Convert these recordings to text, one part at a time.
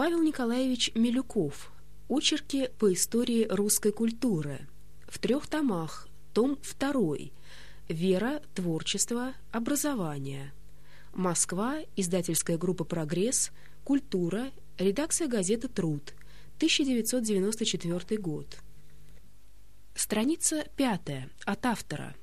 Павел Николаевич Милюков. Очерки по истории русской культуры. В трех томах. Том второй. Вера, творчество, образование. Москва. Издательская группа «Прогресс». Культура. Редакция газеты «Труд». 1994 год. Страница пятая. От автора.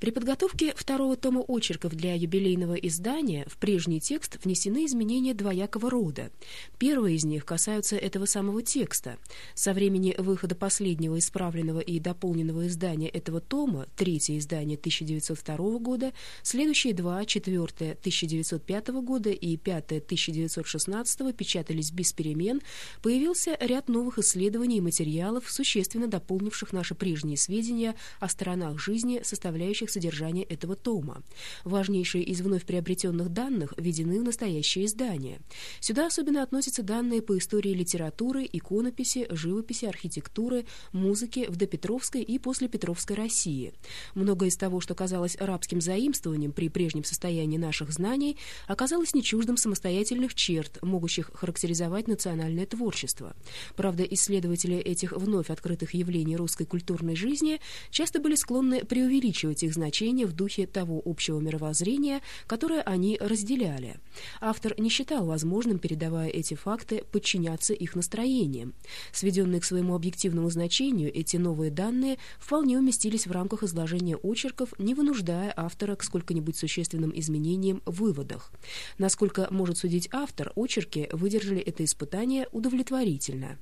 При подготовке второго тома очерков для юбилейного издания в прежний текст внесены изменения двоякого рода. Первые из них касаются этого самого текста. Со времени выхода последнего исправленного и дополненного издания этого тома, третье издание 1902 года, следующие два, четвертое 1905 года и пятое 1916 печатались без перемен, появился ряд новых исследований и материалов, существенно дополнивших наши прежние сведения о сторонах жизни, составляющих содержание этого тома. Важнейшие из вновь приобретенных данных введены в настоящее издание. Сюда особенно относятся данные по истории литературы, иконописи, живописи, архитектуры, музыки в допетровской и послепетровской России. Многое из того, что казалось арабским заимствованием при прежнем состоянии наших знаний, оказалось не чуждым самостоятельных черт, могущих характеризовать национальное творчество. Правда, исследователи этих вновь открытых явлений русской культурной жизни часто были склонны преувеличивать их значение в духе того общего мировоззрения, которое они разделяли. Автор не считал возможным, передавая эти факты, подчиняться их настроениям. Сведенные к своему объективному значению, эти новые данные вполне уместились в рамках изложения очерков, не вынуждая автора к сколько-нибудь существенным изменениям в выводах. Насколько может судить автор, очерки выдержали это испытание удовлетворительно.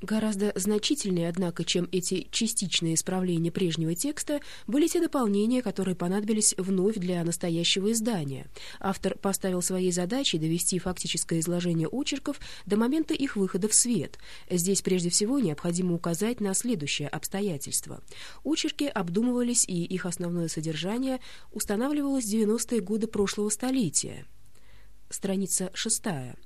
Гораздо значительнее, однако, чем эти частичные исправления прежнего текста, были те дополнения, которые понадобились вновь для настоящего издания. Автор поставил своей задачей довести фактическое изложение очерков до момента их выхода в свет. Здесь прежде всего необходимо указать на следующее обстоятельство. Очерки обдумывались, и их основное содержание устанавливалось в 90-е годы прошлого столетия. Страница шестая.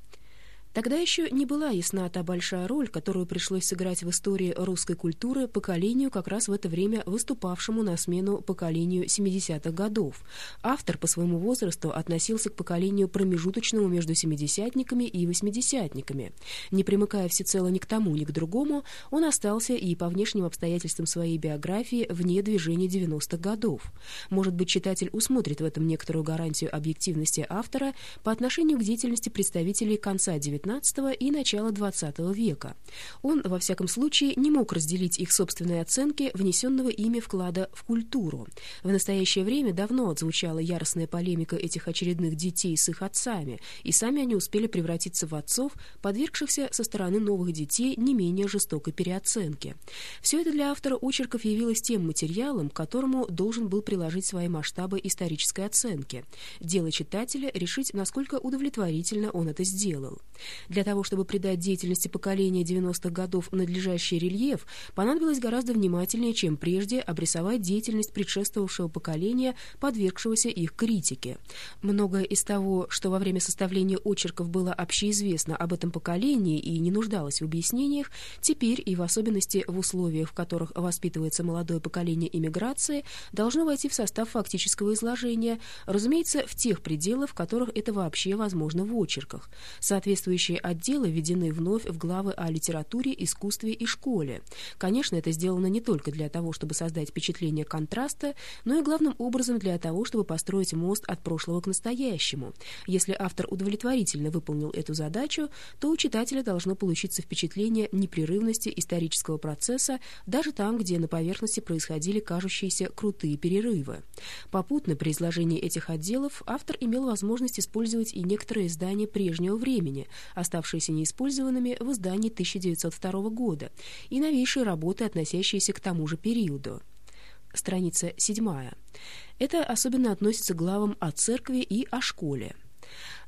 Тогда еще не была ясна та большая роль, которую пришлось сыграть в истории русской культуры поколению, как раз в это время выступавшему на смену поколению 70-х годов. Автор по своему возрасту относился к поколению промежуточному между семидесятниками и восьмидесятниками. Не примыкая всецело ни к тому, ни к другому, он остался и по внешним обстоятельствам своей биографии вне движения 90-х годов. Может быть, читатель усмотрит в этом некоторую гарантию объективности автора по отношению к деятельности представителей конца 19 XIX и начала XX века. Он, во всяком случае, не мог разделить их собственные оценки внесенного ими вклада в культуру. В настоящее время давно отзвучала яростная полемика этих очередных детей с их отцами, и сами они успели превратиться в отцов, подвергшихся со стороны новых детей не менее жестокой переоценке. Все это для автора очерков явилось тем материалом, к которому должен был приложить свои масштабы исторической оценки. Дело читателя решить, насколько удовлетворительно он это сделал. Для того, чтобы придать деятельности поколения 90-х годов надлежащий рельеф, понадобилось гораздо внимательнее, чем прежде, обрисовать деятельность предшествовавшего поколения, подвергшегося их критике. Многое из того, что во время составления очерков было общеизвестно об этом поколении и не нуждалось в объяснениях, теперь и в особенности в условиях, в которых воспитывается молодое поколение иммиграции, должно войти в состав фактического изложения, разумеется, в тех пределах, в которых это вообще возможно в очерках. Соответствующие Соответствующие отделы введены вновь в главы о литературе, искусстве и школе. Конечно, это сделано не только для того, чтобы создать впечатление контраста, но и главным образом для того, чтобы построить мост от прошлого к настоящему. Если автор удовлетворительно выполнил эту задачу, то у читателя должно получиться впечатление непрерывности исторического процесса даже там, где на поверхности происходили кажущиеся крутые перерывы. Попутно при изложении этих отделов автор имел возможность использовать и некоторые издания прежнего времени, оставшиеся неиспользованными в издании 1902 года, и новейшие работы, относящиеся к тому же периоду. Страница 7. Это особенно относится к главам о церкви и о школе.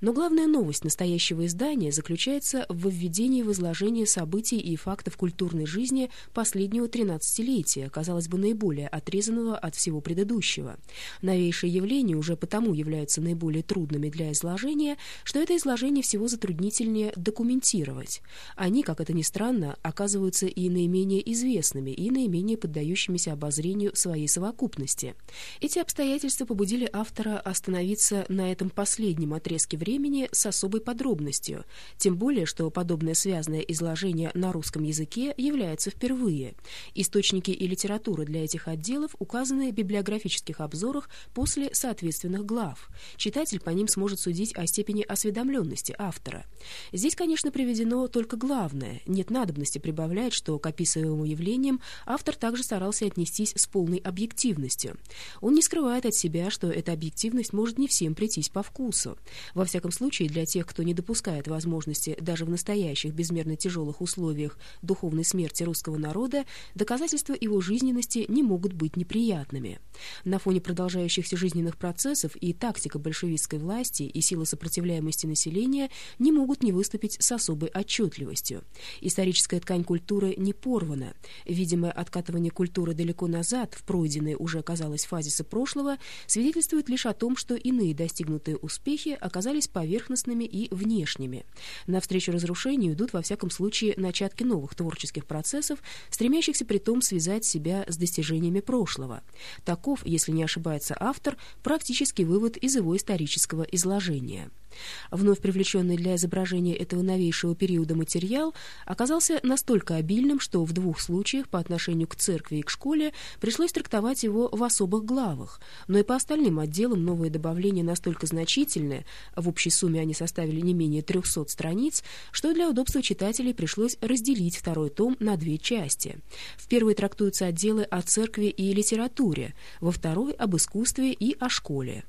Но главная новость настоящего издания заключается в введении в изложение событий и фактов культурной жизни последнего тринадцатилетия, казалось бы, наиболее отрезанного от всего предыдущего. Новейшие явления уже потому являются наиболее трудными для изложения, что это изложение всего затруднительнее документировать. Они, как это ни странно, оказываются и наименее известными, и наименее поддающимися обозрению своей совокупности. Эти обстоятельства побудили автора остановиться на этом последнем отрезке времени времени с особой подробностью, тем более, что подобное связанное изложение на русском языке является впервые. Источники и литература для этих отделов указаны в библиографических обзорах после соответственных глав. Читатель по ним сможет судить о степени осведомленности автора. Здесь, конечно, приведено только главное. Нет надобности прибавлять, что к описываемым явлениям автор также старался отнестись с полной объективностью. Он не скрывает от себя, что эта объективность может не всем прийтись по вкусу. Во всяком случае, для тех, кто не допускает возможности даже в настоящих безмерно тяжелых условиях духовной смерти русского народа, доказательства его жизненности не могут быть неприятными. На фоне продолжающихся жизненных процессов и тактика большевистской власти и сила сопротивляемости населения не могут не выступить с особой отчетливостью. Историческая ткань культуры не порвана. Видимое откатывание культуры далеко назад, в пройденные уже, казалось, фазисы прошлого, свидетельствует лишь о том, что иные достигнутые успехи оказались поверхностными и внешними. Навстречу разрушению идут, во всяком случае, начатки новых творческих процессов, стремящихся при том связать себя с достижениями прошлого. Таков, если не ошибается автор, практический вывод из его исторического изложения. Вновь привлеченный для изображения этого новейшего периода материал оказался настолько обильным, что в двух случаях по отношению к церкви и к школе пришлось трактовать его в особых главах, но и по остальным отделам новые добавления настолько значительные, в общей сумме они составили не менее 300 страниц, что для удобства читателей пришлось разделить второй том на две части. В первой трактуются отделы о церкви и литературе, во второй — об искусстве и о школе.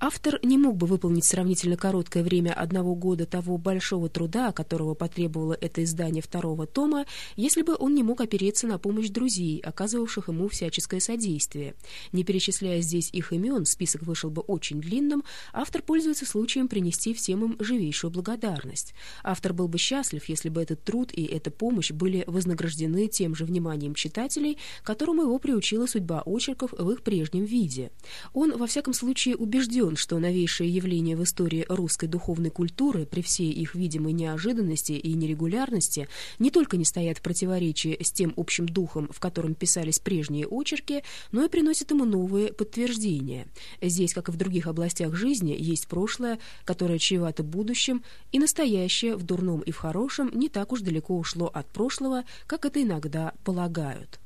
Автор не мог бы выполнить сравнительно короткое время одного года того большого труда, которого потребовало это издание второго тома, если бы он не мог опереться на помощь друзей, оказывавших ему всяческое содействие. Не перечисляя здесь их имен, список вышел бы очень длинным, автор пользуется случаем принести всем им живейшую благодарность. Автор был бы счастлив, если бы этот труд и эта помощь были вознаграждены тем же вниманием читателей, которому его приучила судьба очерков в их прежнем виде. Он, во всяком случае, убежден, убежден, что новейшие явления в истории русской духовной культуры при всей их видимой неожиданности и нерегулярности не только не стоят в противоречии с тем общим духом, в котором писались прежние очерки, но и приносят ему новые подтверждения. Здесь, как и в других областях жизни, есть прошлое, которое чревато будущим, и настоящее в дурном и в хорошем не так уж далеко ушло от прошлого, как это иногда полагают.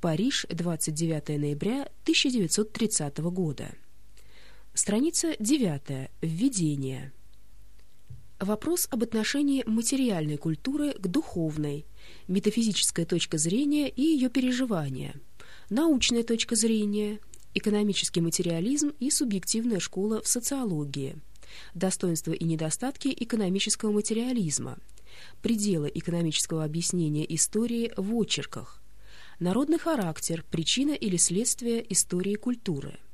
Париж, 29 ноября 1930 года. Страница 9. Введение. Вопрос об отношении материальной культуры к духовной, метафизическая точка зрения и ее переживания, научная точка зрения, экономический материализм и субъективная школа в социологии, достоинства и недостатки экономического материализма, пределы экономического объяснения истории в очерках, народный характер, причина или следствие истории культуры –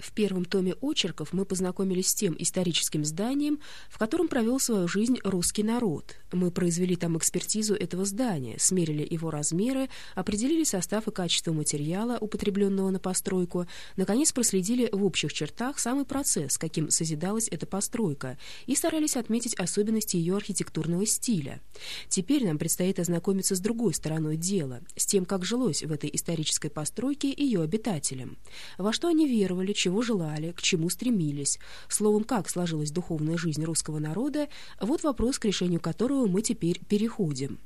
в первом томе очерков мы познакомились с тем историческим зданием, в котором провел свою жизнь русский народ. Мы произвели там экспертизу этого здания, смерили его размеры, определили состав и качество материала, употребленного на постройку, наконец проследили в общих чертах самый процесс, каким созидалась эта постройка, и старались отметить особенности ее архитектурного стиля. Теперь нам предстоит ознакомиться с другой стороной дела, с тем, как жилось в этой исторической постройке ее обитателям, во что они веровали, чего чего желали, к чему стремились. Словом, как сложилась духовная жизнь русского народа, вот вопрос, к решению которого мы теперь переходим.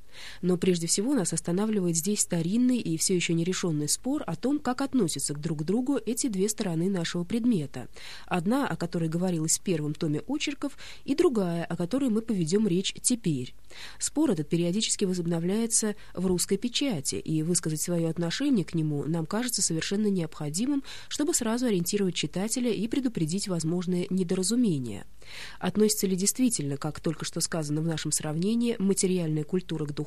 Но прежде всего нас останавливает здесь старинный и все еще нерешенный спор о том, как относятся к друг другу эти две стороны нашего предмета. Одна, о которой говорилось в первом томе очерков, и другая, о которой мы поведем речь теперь. Спор этот периодически возобновляется в русской печати, и высказать свое отношение к нему нам кажется совершенно необходимым, чтобы сразу ориентировать читателя и предупредить возможные недоразумения. Относится ли действительно, как только что сказано в нашем сравнении, материальная культура к духовной,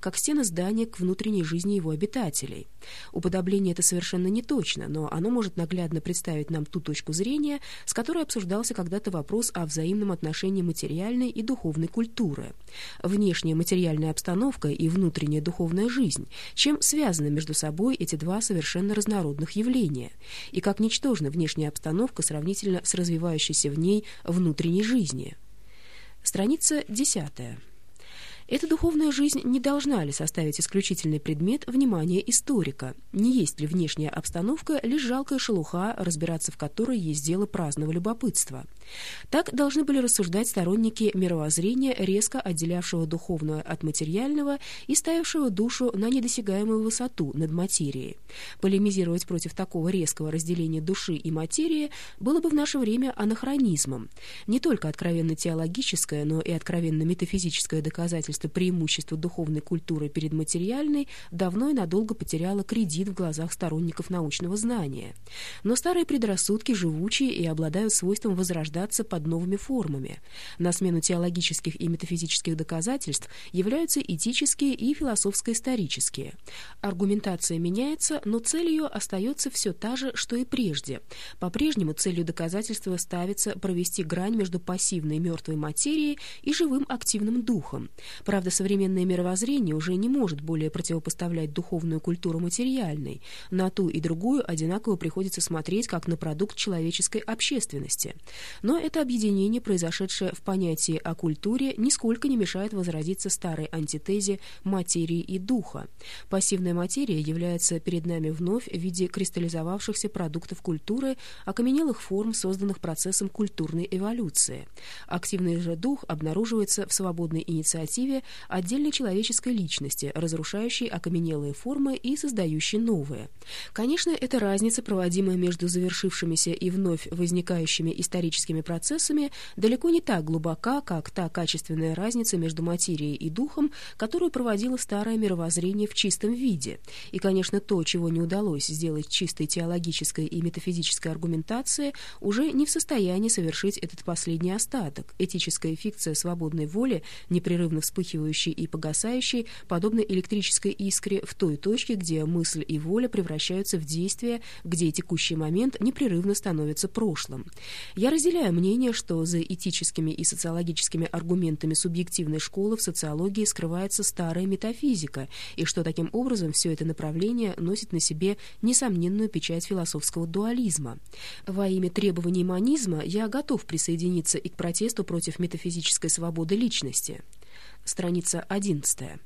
как стена здания к внутренней жизни его обитателей? Уподобление это совершенно не точно, но оно может наглядно представить нам ту точку зрения, с которой обсуждался когда-то вопрос о взаимном отношении материальной и духовной культуры. Внешняя материальная обстановка и внутренняя духовная жизнь, чем связаны между собой эти два совершенно разнородных явления, и как ничтожна внешняя обстановка сравнительно с развивающейся в ней внутренней жизни. Страница 10. Эта духовная жизнь не должна ли составить исключительный предмет внимания историка? Не есть ли внешняя обстановка лишь жалкая шелуха, разбираться в которой есть дело праздного любопытства? Так должны были рассуждать сторонники мировоззрения, резко отделявшего духовное от материального и ставившего душу на недосягаемую высоту над материей. Полемизировать против такого резкого разделения души и материи было бы в наше время анахронизмом. Не только откровенно теологическое, но и откровенно метафизическое доказательство преимущества духовной культуры перед материальной давно и надолго потеряло кредит в глазах сторонников научного знания. Но старые предрассудки живучие и обладают свойством возрождаться под новыми формами. На смену теологических и метафизических доказательств являются этические и философско-исторические. Аргументация меняется, но цель ее остается все та же, что и прежде. По-прежнему целью доказательства ставится провести грань между пассивной мертвой материей и живым активным духом. Правда, современное мировоззрение уже не может более противопоставлять духовную культуру материальной. На ту и другую одинаково приходится смотреть как на продукт человеческой общественности. Но это объединение, произошедшее в понятии о культуре, нисколько не мешает возродиться старой антитезе материи и духа. Пассивная материя является перед нами вновь в виде кристаллизовавшихся продуктов культуры, окаменелых форм, созданных процессом культурной эволюции. Активный же дух обнаруживается в свободной инициативе отдельной человеческой личности, разрушающей окаменелые формы и создающей новые. Конечно, эта разница, проводимая между завершившимися и вновь возникающими историческими процессами, далеко не так глубока, как та качественная разница между материей и духом, которую проводило старое мировоззрение в чистом виде. И, конечно, то, чего не удалось сделать чистой теологической и метафизической аргументации, уже не в состоянии совершить этот последний остаток. Этическая фикция свободной воли, непрерывно вспыхивающей и погасающей, подобно электрической искре в той точке, где мысль и воля превращаются в действие, где текущий момент непрерывно становится прошлым. Я разделяю мнение, что за этическими и социологическими аргументами субъективной школы в социологии скрывается старая метафизика, и что таким образом все это направление носит на себе несомненную печать философского дуализма. Во имя требований манизма я готов присоединиться и к протесту против метафизической свободы личности страница 11.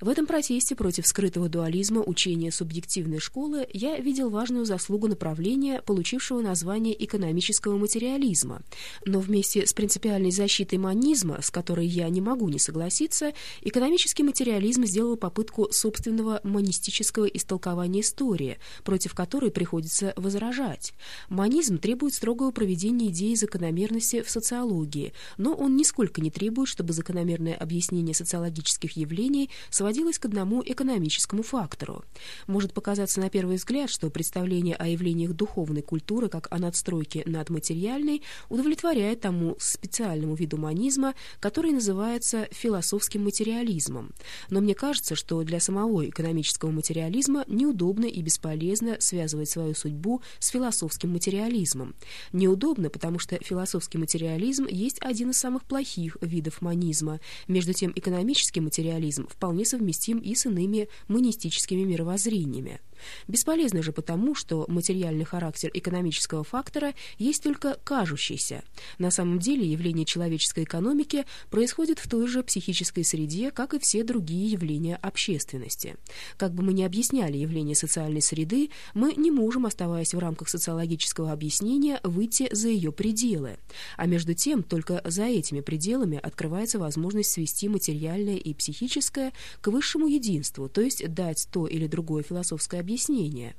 В этом протесте против скрытого дуализма учения субъективной школы я видел важную заслугу направления, получившего название экономического материализма. Но вместе с принципиальной защитой манизма, с которой я не могу не согласиться, экономический материализм сделал попытку собственного монистического истолкования истории, против которой приходится возражать. Манизм требует строгого проведения идеи закономерности в социологии, но он нисколько не требует, чтобы закономерное объяснение социологических явлений сводилось к одному экономическому фактору. Может показаться на первый взгляд, что представление о явлениях духовной культуры как о надстройке над материальной удовлетворяет тому специальному виду манизма, который называется философским материализмом. Но мне кажется, что для самого экономического материализма неудобно и бесполезно связывать свою судьбу с философским материализмом. Неудобно, потому что философский материализм есть один из самых плохих видов манизма. Между тем, экономический материализм вполне совместим и с иными монистическими мировоззрениями. Бесполезно же потому, что материальный характер экономического фактора есть только кажущийся. На самом деле явление человеческой экономики происходит в той же психической среде, как и все другие явления общественности. Как бы мы ни объясняли явление социальной среды, мы не можем, оставаясь в рамках социологического объяснения, выйти за ее пределы. А между тем, только за этими пределами открывается возможность свести материальное и психическое к высшему единству, то есть дать то или другое философское объяснение объяснения.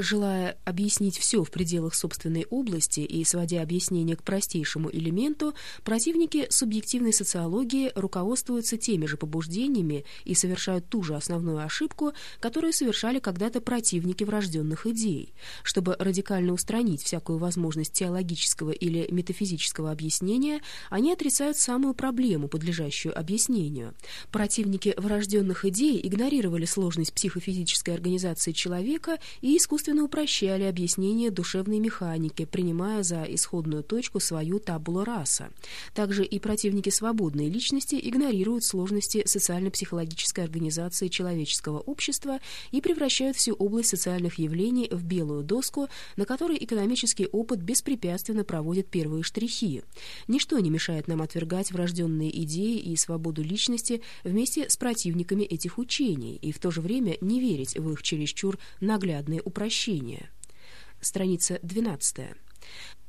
Желая объяснить все в пределах собственной области и сводя объяснение к простейшему элементу, противники субъективной социологии руководствуются теми же побуждениями и совершают ту же основную ошибку, которую совершали когда-то противники врожденных идей. Чтобы радикально устранить всякую возможность теологического или метафизического объяснения, они отрицают самую проблему, подлежащую объяснению. Противники врожденных идей игнорировали сложность психофизической организации человека, человека и искусственно упрощали объяснение душевной механики, принимая за исходную точку свою табула раса. Также и противники свободной личности игнорируют сложности социально-психологической организации человеческого общества и превращают всю область социальных явлений в белую доску, на которой экономический опыт беспрепятственно проводит первые штрихи. Ничто не мешает нам отвергать врожденные идеи и свободу личности вместе с противниками этих учений и в то же время не верить в их чересчур наглядные упрощения. Страница 12.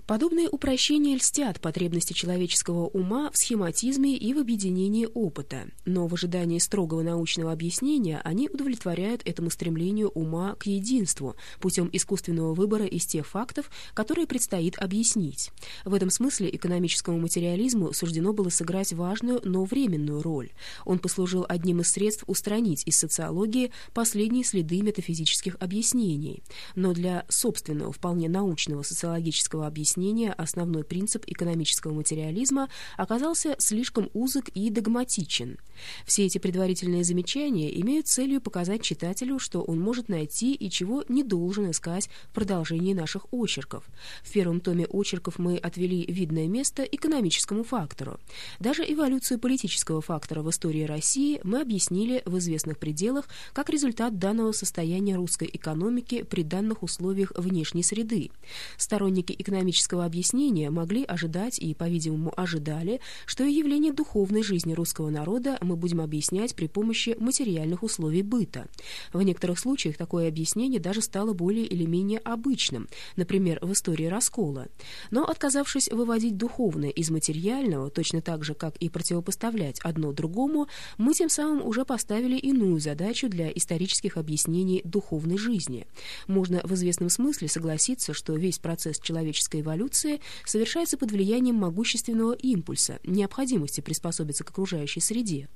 Подобные упрощения льстят потребности человеческого ума в схематизме и в объединении опыта, но в ожидании строгого научного объяснения они удовлетворяют этому стремлению ума к единству путем искусственного выбора из тех фактов, которые предстоит объяснить. В этом смысле экономическому материализму суждено было сыграть важную, но временную роль. Он послужил одним из средств устранить из социологии последние следы метафизических объяснений. Но для собственного, вполне научного социологического объяснения объяснения основной принцип экономического материализма оказался слишком узок и догматичен. Все эти предварительные замечания имеют целью показать читателю, что он может найти и чего не должен искать в продолжении наших очерков. В первом томе очерков мы отвели видное место экономическому фактору. Даже эволюцию политического фактора в истории России мы объяснили в известных пределах как результат данного состояния русской экономики при данных условиях внешней среды. Сторонники экономического логического объяснения могли ожидать и, по-видимому, ожидали, что и явление духовной жизни русского народа мы будем объяснять при помощи материальных условий быта. В некоторых случаях такое объяснение даже стало более или менее обычным, например, в истории раскола. Но, отказавшись выводить духовное из материального, точно так же, как и противопоставлять одно другому, мы тем самым уже поставили иную задачу для исторических объяснений духовной жизни. Можно в известном смысле согласиться, что весь процесс человеческой эволюции совершается под влиянием могущественного импульса, необходимости приспособиться к окружающей среде.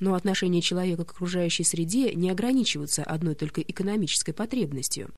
Но отношения человека к окружающей среде не ограничиваются одной только экономической потребностью.